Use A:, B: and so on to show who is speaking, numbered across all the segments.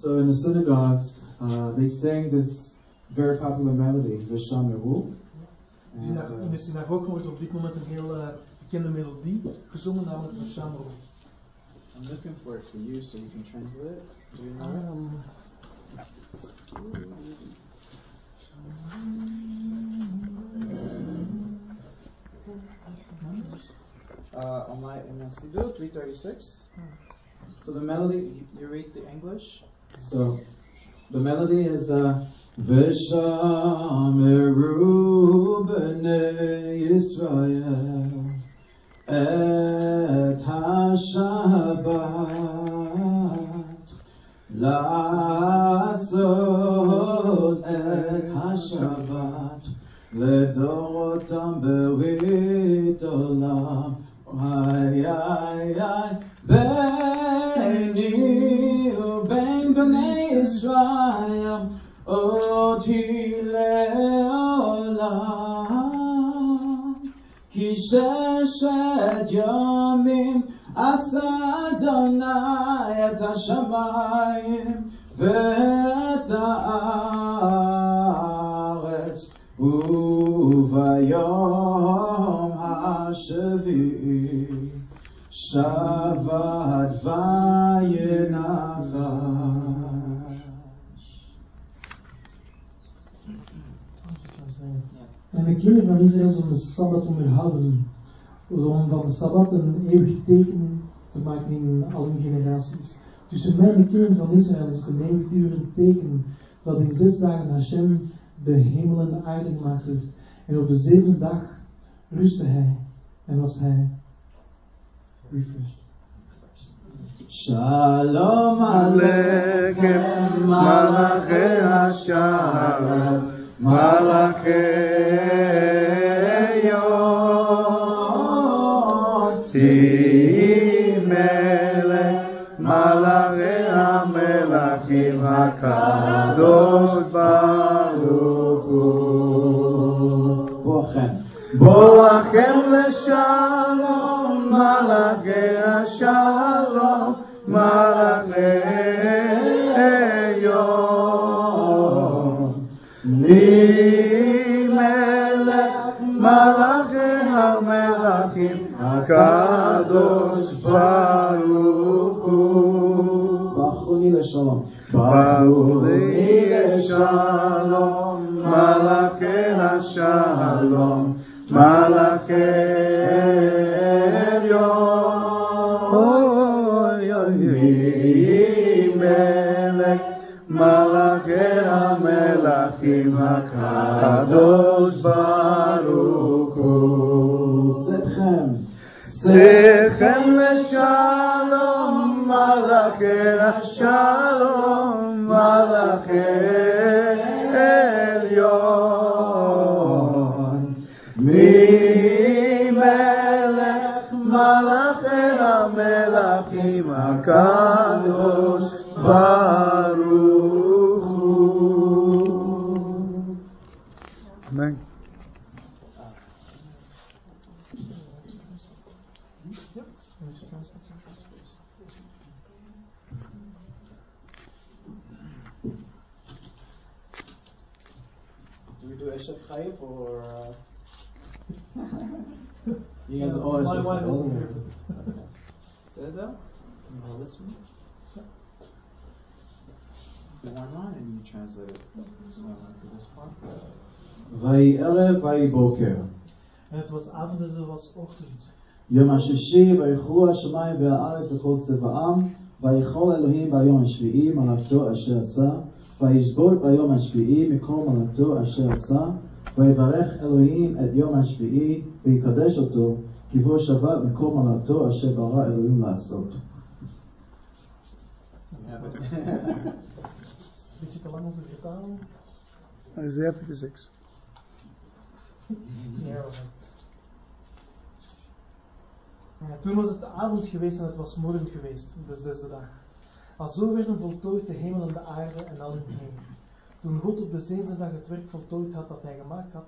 A: So in the synagogues, uh, they sang this very popular melody, the Shameru.
B: In de- in de synagoge wordt op dit moment een heel eh, bekende melodie gezongen, namelijk de Shamro.
C: I'm looking for it for you so you can translate it. Do you know it?
B: Um,
C: Uh, on my in my 336.
A: So the melody,
C: You, you read the English?
A: so the melody is uh, Vishameru b'nei Yisrael et ha-Shabbat לעשות את השבת לדורותם ברית עולם. איי איי איי ישראל אותי לעולם כי ששת ימים עשה אדוני את השמיים ואת הארץ וביום השביעי שבת וינפש.
B: De kinderen van Israël zullen de Sabbat onderhouden, om van de Sabbat een eeuwig teken te maken in al hun generaties. Tussen mij en de kinderen van Israël is het een eeuwigdurend teken dat in zes dagen Hashem de hemel en de aarde gemaakt heeft. En op de zevende dag rustte hij en was hij refreshed.
A: Shalom Aleichem Malachi Hashem Malachi הקדוש ברוך הוא. בואכם. בואכם לשלום, מלאכי השלום, מלאכי יום. מלאכי המלאכים, הקדוש ברוך לשלום ברוך לי לשלום מלאכי השלום מלאכי עליון אוי אוי מלך מלאכי המלאכים הקדוש ברוך הוא צאתכם צאתכם לשלום מלאכי השלום
C: Do we do Eshet Chayil or? Uh...
A: he has all
B: Eshet
C: Chayil. Seder? This one. Why not? And you translate it. So, to this part.
B: Vayere, vayiboker. Was avond It was ochtend.
A: יום השישי ויכלו השמיים והארץ וכל צבעם ויכול אלוהים ביום השביעי מלאכתו אשר עשה וישבות ביום השביעי מכל מלאכתו אשר עשה ויברך אלוהים את יום השביעי ויקדש אותו כי בו שבת מכל מלאכתו אשר ברא אלוהים לעשות.
C: Yeah.
D: Isaiah 56.
B: Ja, right. Ja, toen was het avond geweest en het was morgen geweest, de zesde dag. Alzo werden voltooid de hemel en de aarde en al hun heen. Toen God op de zevende dag het werk voltooid had dat hij gemaakt had,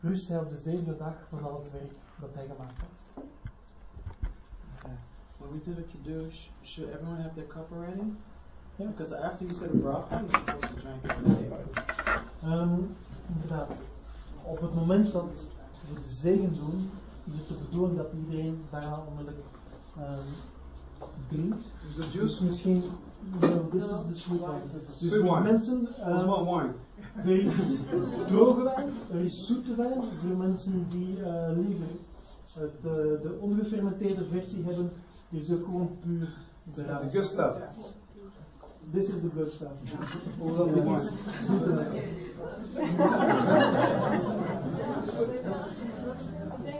B: rust hij op de zevende dag van al het werk dat hij gemaakt had.
C: okay. when we do the Kiddush, should everyone have their cup already? Because after you the bracha, you're supposed to drink it.
B: Ehm, inderdaad. Op het moment dat we de zegen doen, is het de bedoeling dat iedereen daarna onmiddellijk ehm, drinkt.
E: Is the
B: Dus
E: juice?
B: misschien, no, this is the sweet wine. Dus voor
E: wine.
B: mensen,
E: wine?
B: er is droge wijn, er is zoete wijn. Voor mensen die eh, liever het, eh, de ongefermenteerde versie hebben, is ook gewoon puur
E: The
B: druif.
E: good stuff.
B: This is the good stuff.
E: What was the wine?
B: Zoete wijn.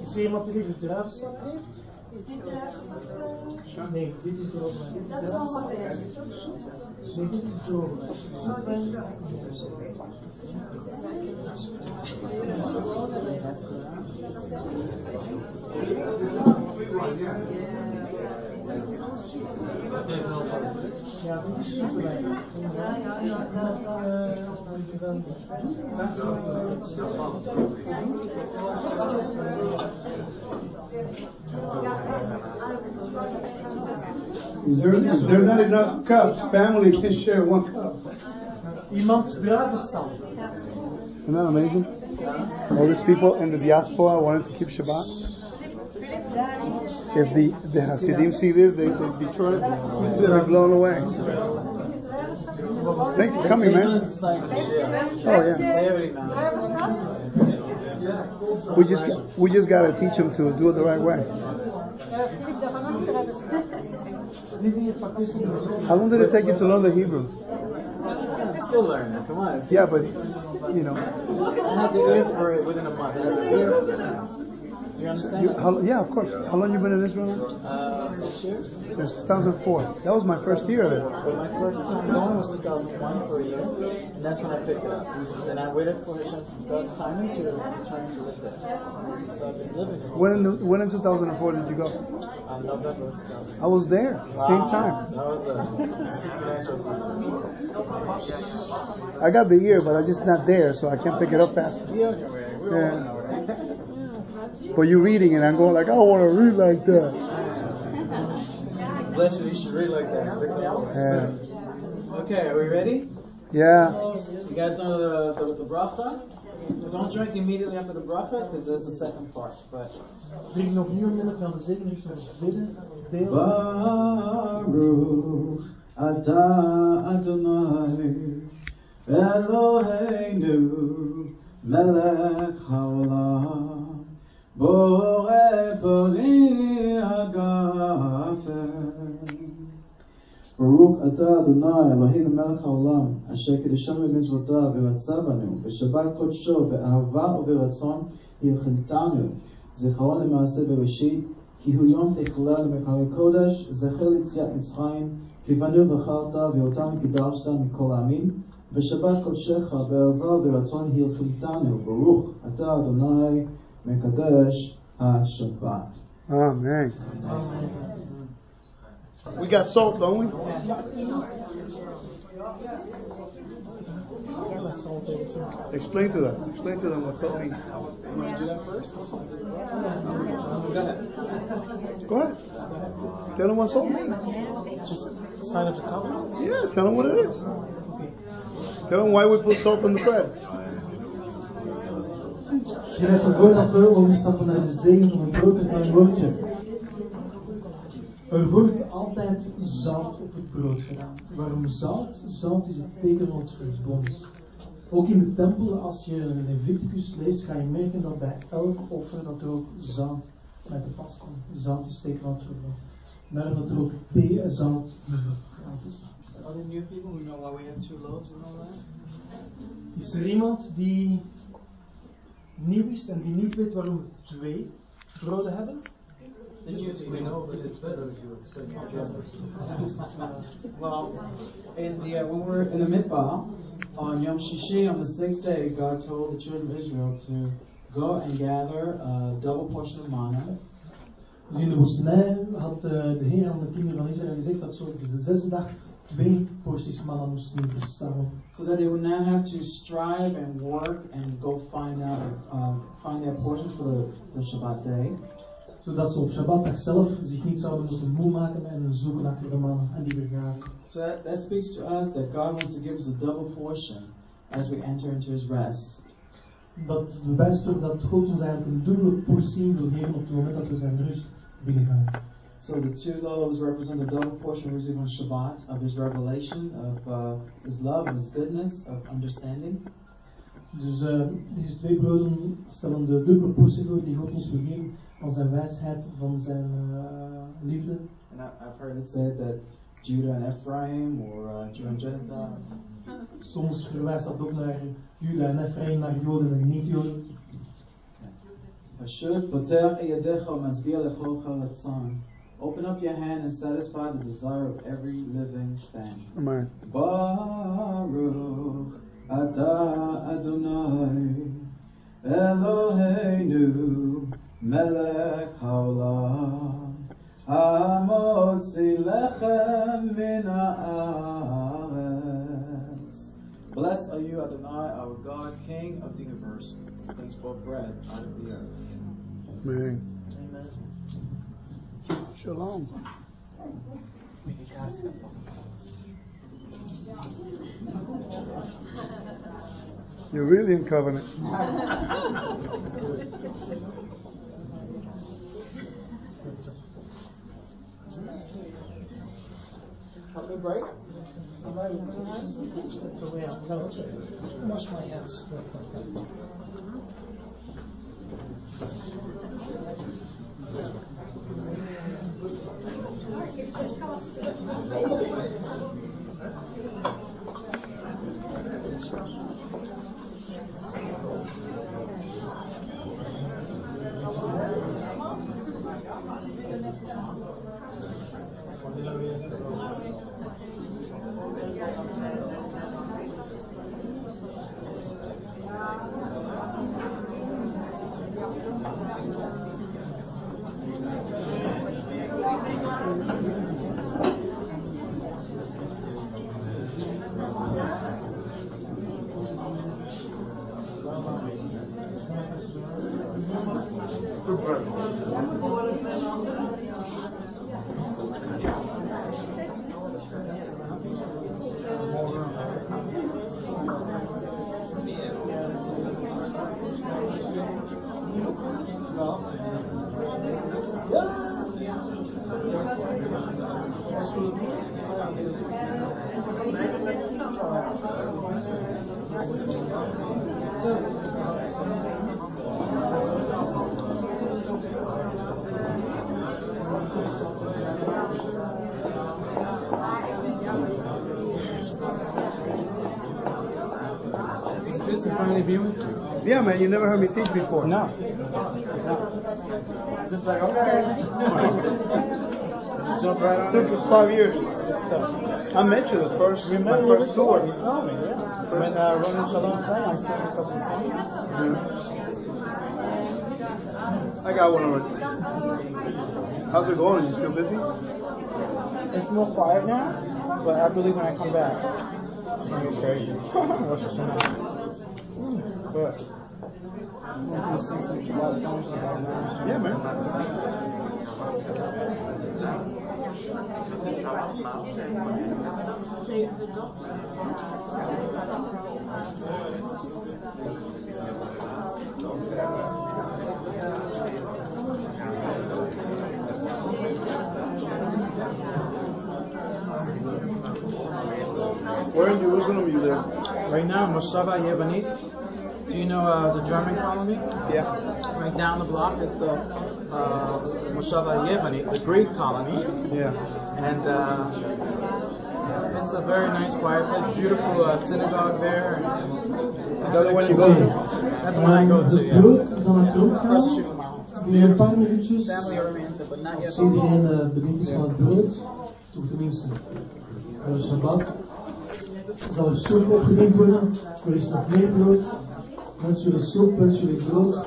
B: Is er iemand die druivensap heeft?
F: Is dit druivensap?
B: Nee, dit is droge wijn.
F: Dat is allemaal.
B: Nee, dit is. Ja, dit is
E: there, is there not enough cups? Family can share one cup.
D: Isn't that amazing? All these people in the diaspora wanted to keep Shabbat. If the, the Hasidim see this, they, they'd be they're blown away. Thanks for coming, man. Oh, yeah.
C: They already know.
D: We just, we just gotta teach them to do it the right way.
B: Dit hier pakt
D: How long did it take you to learn the Hebrew?
C: Still learning. Come on.
D: Yeah, but, you know,
C: I had the ear for it within a month. Do you understand?
D: you, how, yeah, of course. How long you been in Israel?
C: uh, six years.
D: Since 2004. That was my first year there.
C: But my first time going was 2001 for a year, and that's when I picked it up. And I waited for Hashem, God's timing to return to live there. So I've been living.
D: When in, the, when in 2004 did you go?
C: Uh, November 2000.
D: I was there, same time.
C: That was a supernatural time.
D: I got the ear, but I'm just not there, so I can't pick it up fast.
C: Yeah, okay, we're- we're
D: Yeah.
C: all nowhere.
D: But you're reading it, I'm going like, I want to read like that.
C: Bless you, you should read like that.
D: Yeah.
C: Okay, are we ready?
D: Yeah.
C: You guys know the, the, the bracha? Don't drink immediately after the bracha, because there's a second part. But
B: Drink nog niet onmiddellijk aan de zegen, dus nog bidden. Deel.
A: Baruch atah Adonai Eloheinu melech haolam hagafen ברוך אתה אדוני אלוהינו מלך העולם אשר קידשנו במצוותיו ורצה בנו בשבת קודשו באהבה וברצון הלכתנו זכרון למעשה בראשית כי הוא יום תחילה למקרא קודש זכר ליציאת מצרים כי בנו בחרת ואותנו קידשת מכל העמים. בשבת קודשך באהבה ורצון הלכתנו ברוך אתה אדוני Mekadesh HaShabbat.
D: Amen. Amen. We got salt, don't we? Explain to them. Explain to them what salt means.
C: Do that first? Go ahead.
D: Tell them what salt means.
B: Just sign up to come.
D: Yeah, tell them what it is. Tell them why we put salt on the bread.
B: Schrijf ervoor dat we overstappen naar de zegen van een brood en een woordje. Er wordt altijd zout op het brood gedaan. Waarom zout? Zout is het teken van het verbond. Ook in de tempel, als je Leviticus leest, ga je merken dat bij elk offer dat er ook zout bij te pas komt. Zout is het teken van het verbond. Maar dat er ook thee en zout gedaan is.
C: Are there new people who know why we have two loaves and all that?
B: Is er iemand die nieuw is en die niet weet waarom we twee broden hebben?
A: Well, in the, uh, when we were in the midbar on Yom Shishi on the sixth day, God told the children of Israel to go and gather a double portion of manna.
B: Dus in de woestijn had eh, de Heer aan de kinderen van Israël gezegd dat ze op de zesde dag twee porties manna moesten verzamelen.
A: So that they would not have to strive and work and go find out, uh, find their portions for the, the Shabbat day.
B: zodat ze op Shabbatdag zelf zich niet zouden moeten moe maken en zoeken achter de mannen en die vergaren.
A: So that, that speaks to us that God wants to give us a double portion as we enter into His rest.
B: Dat bewijst ook dat God ons eigenlijk een dubbele portie wil geven op het moment dat we zijn rust binnengaan.
A: So the two loaves represent the double portion we receive on Shabbat of His revelation, of uh, His love, of His goodness, of understanding.
B: Dus eh, deze twee broden stellen de dubbele portie voor die God ons wil geven van zijn wijsheid, van zijn eh, liefde.
A: And I, I've heard it said that Judah and Ephraim, or uh, Judah and Gentile,
B: Soms verwijst dat ook naar Juda en Ephraim, naar Joden en niet-Joden.
A: Ashur poter yadecha u'matzbiya lechocha ratzon. Open up your hand and satisfy the desire of every living thing.
D: Amen.
A: Baruch atah Adonai Eloheinu melech haolam hamotzi lechem min haaretz. Blessed are you, Adonai, our God, King of the universe, who brings forth bread out of the earth.
D: Amen.
C: Amen.
D: Shalom. You're really in covenant.
C: Have a break. Somebody
B: So ja, we gaan wash my hands. Nossa.
C: It's good to finally be with you.
D: Yeah, man, you never heard me teach before.
C: No. Just like, okay. On
D: Took us five years. I met you the first,
C: Remember you
D: first
C: tour? You told me, yeah. When uh, Ronan Shalom sang, I sang a couple of songs.
D: I got one already. How's it going? You still busy?
C: It's more quiet now, but I believe when I come back, it's gonna get crazy. Rosh Hashanah. But
D: Yeah, man. Where in Jerusalem you live?
C: Right now, Moshava Yevanit. Do you know uh, the German colony?
D: Yeah.
C: Right down the block is the uh, Moshava Yevanit, the Greek colony.
D: Yeah.
C: and uh, it's a very nice, quiet place. Beautiful uh, synagogue there.
D: Is that the one you go to?
C: That's the one I go to.
B: De
C: Yeah.
B: brood is aan het brood
C: the
B: gaan.
C: street from my house.
B: Binnen een
C: Family oriented, but not yet.
B: als iedereen eh, bediend is van het brood, toch tenminste voor de Shabbat, zal er soep opgediend worden. Er is nog meer brood. Natuurlijk soep, natuurlijk brood.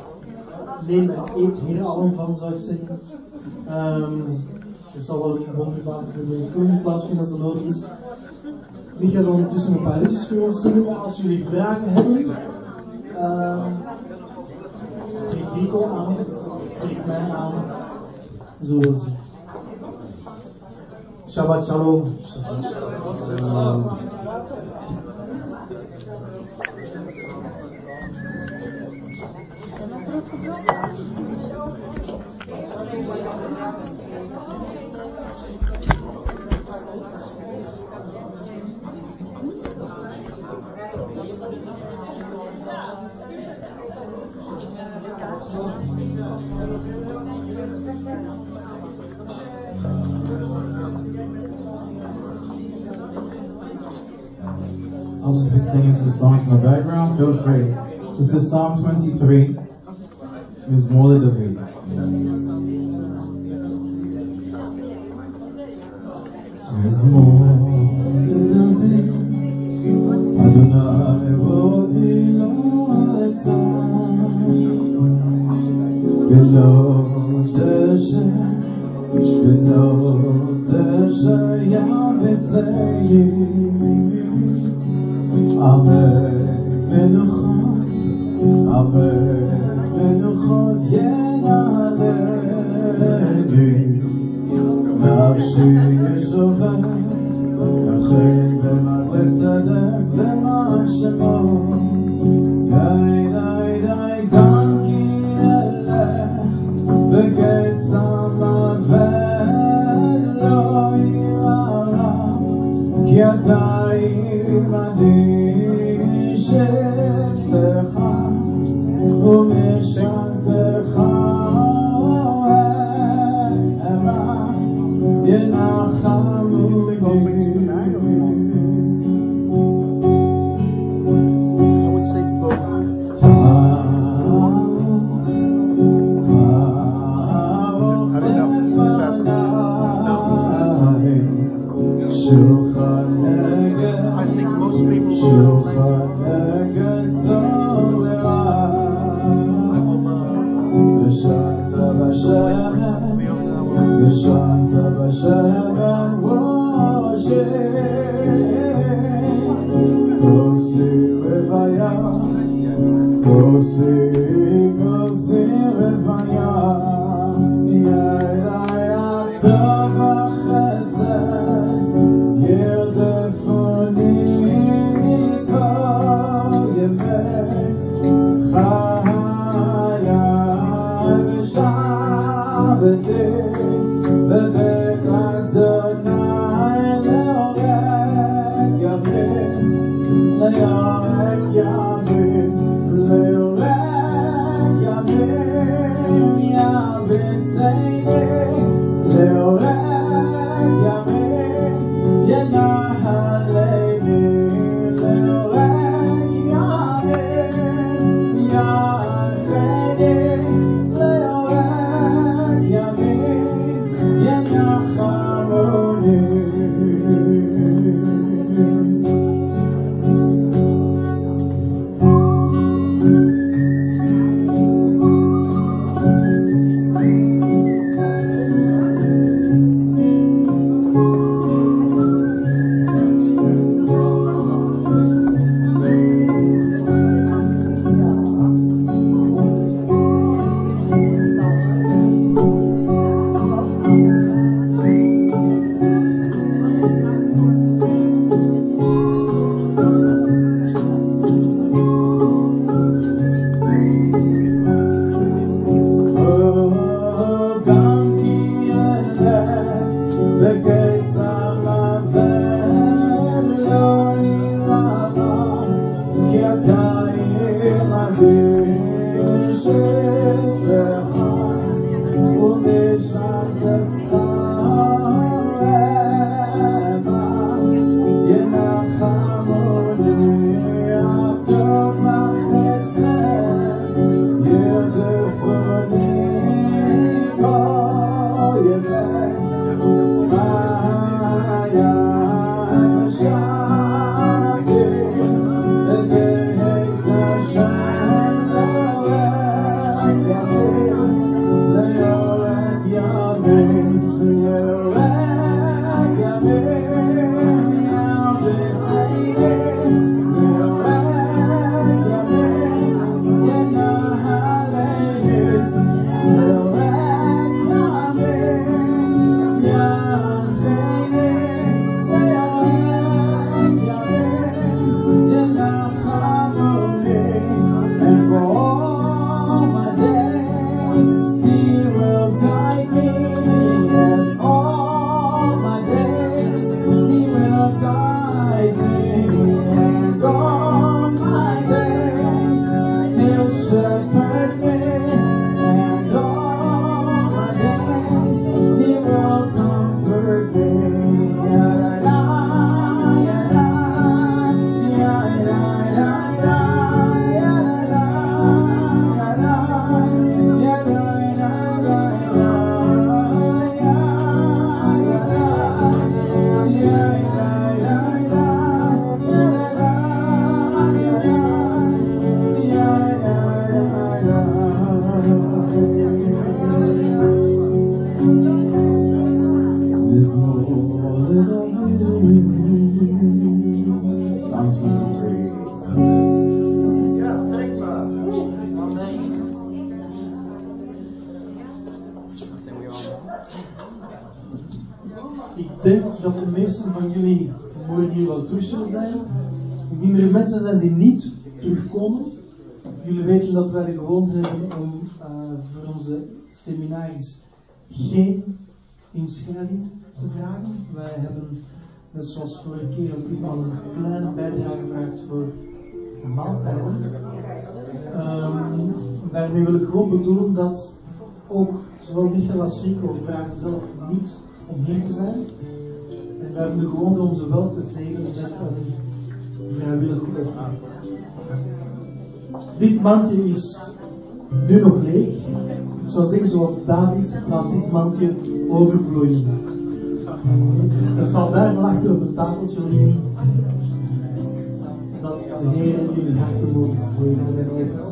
B: Neem en eet hier allen van, zou ik zeggen. Ehm, um, er zal wel een wonderbaar koning plaatsvinden als dat nodig is. Ik ga ondertussen een paar liedjes voor ons zingen. Als jullie vragen hebben, uh, spreek Rico aan, spreek mij aan. Zo wil ze. Shabbat shalom. Shalom.
A: I'll just be singing some songs in the background. Feel free. This is Psalm 23.
B: It's more than a bit. dying in my geen inschrijving te vragen. Wij hebben, net zoals vorige keer, ook iemand een kleine bijdrage gevraagd voor maaltijden. Ehm, daarmee wil ik gewoon bedoelen dat ook zowel Michael als Rico vragen zelf niet om hier te zijn. En we hebben de gewoonte om ze wel te zegenen met een vrijwillig offer. Dit mandje is nu nog leeg zoals ik, zoals David, laat dit mandje overvloeien. Het zal wervelachtig op een tafeltje liggen. Dat de Heer jullie
G: hart te
A: mogen vloeien.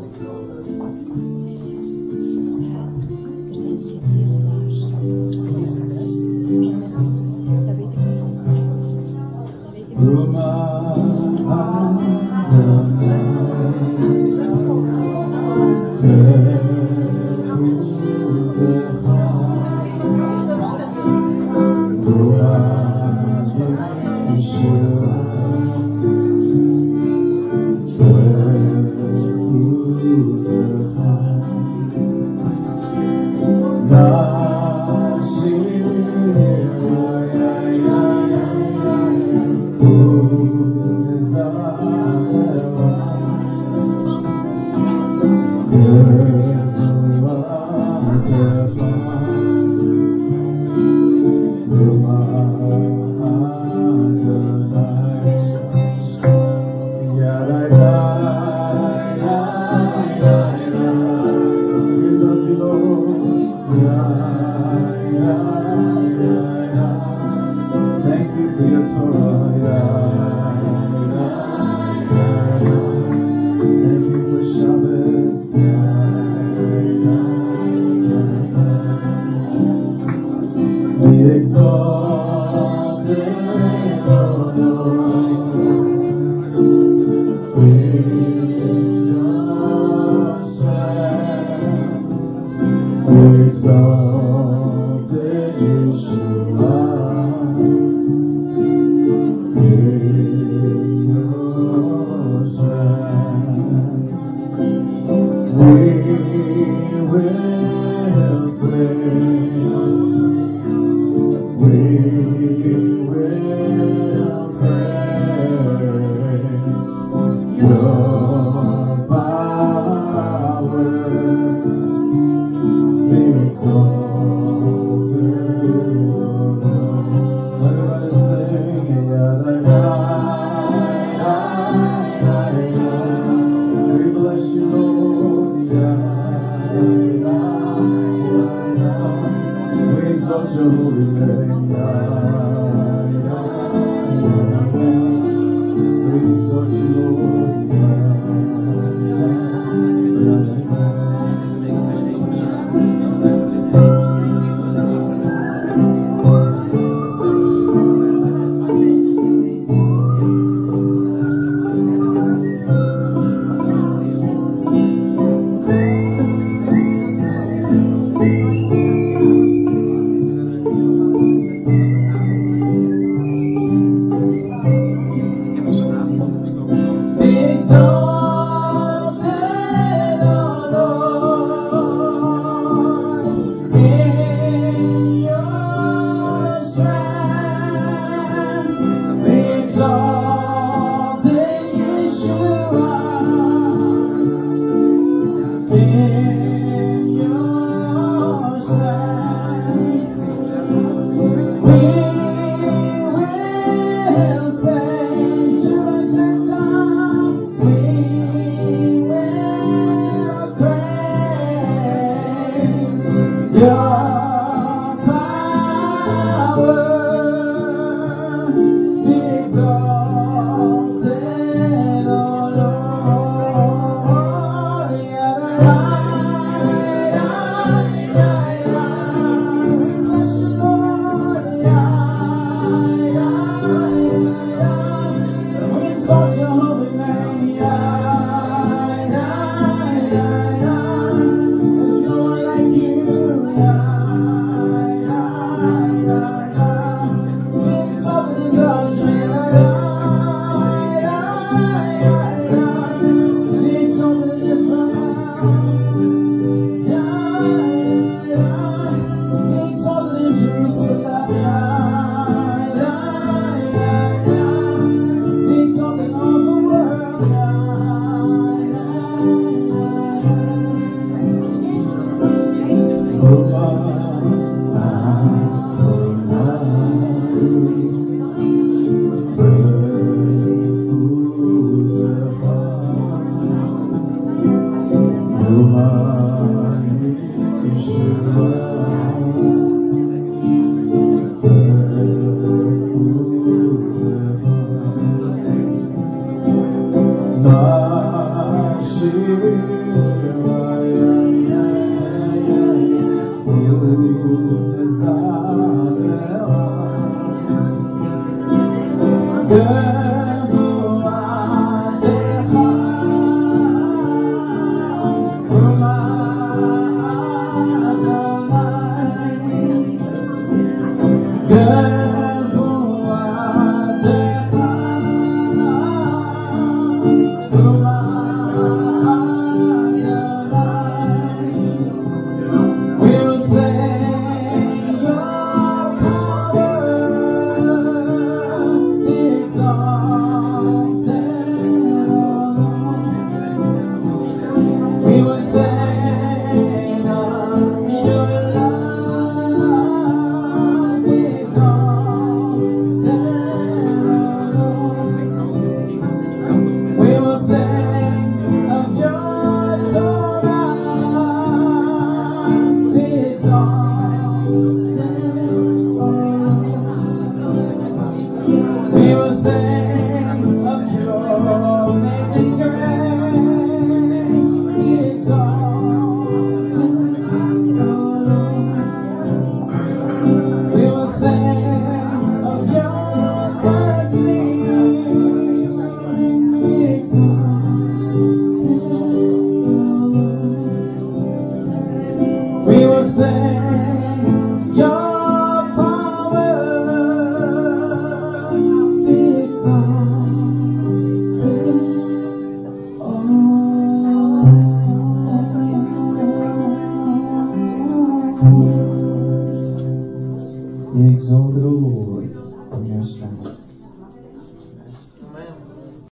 A: world.